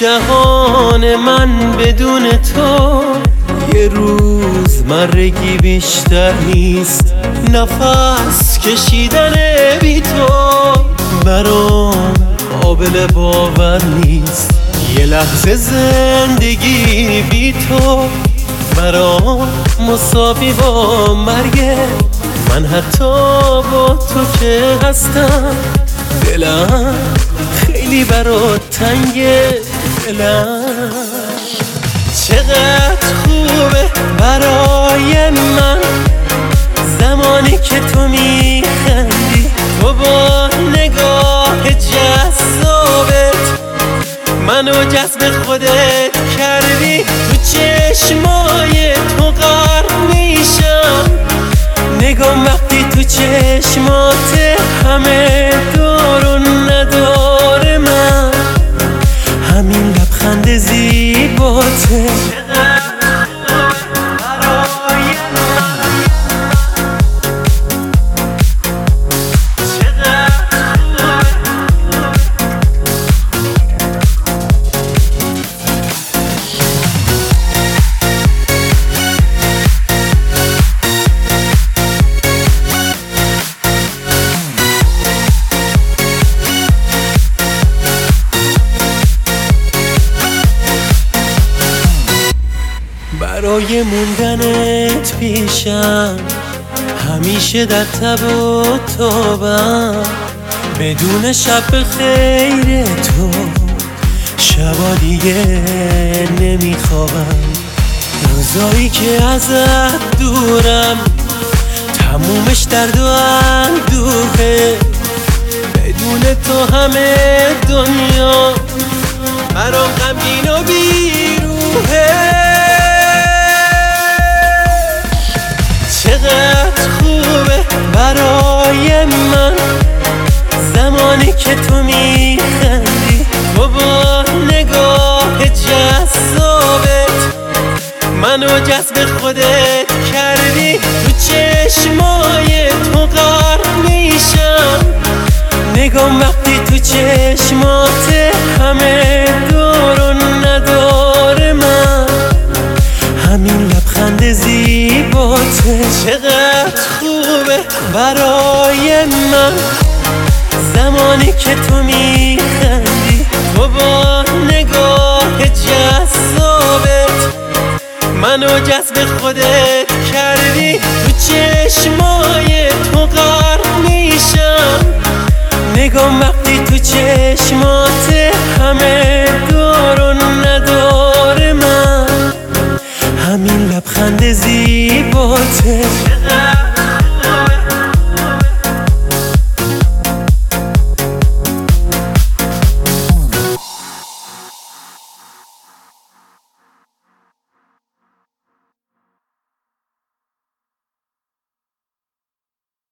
جهان من بدون تو یه روز مرگی بیشتر نیست. نفس کشیدن بی تو برام قابل باور نیست. یه لحظه زندگی بی تو برام مساوی با مرگه من حتی با تو که هستم دلم خیلی برات تنگه. دلم چقدر خوبه برای من. زمانی که تو میخندی تو با نگاه جذابت منو جذب خودت کردی. تو چشمای تو غرق میشم. نگام وقتی تو چشمات همه دارون زیباته برای موندنت پیشم. همیشه در تب و تابم. بدون شب خیر تو شبا دیگه نمیخوابم روزایی که ازت دورم تمومش درد و اندوهه. بدون تو همه دنیا برام غمگین که تو میخندی. تو با نگاه جذابت منو جذب خودت کردی. تو چشمای تو غرق میشم. نگام وقتی تو چشمات همه دارون نداره من. همین لبخند زیباته چقدر خوبه برای من. زمانی که تو میخندی تو با نگاه جذابت. منو جذب خودت کردی تو چشمای تو غرق میشم. نگام وقتی تو چشمات همه دارون نداره من. همین لبخند زیباته.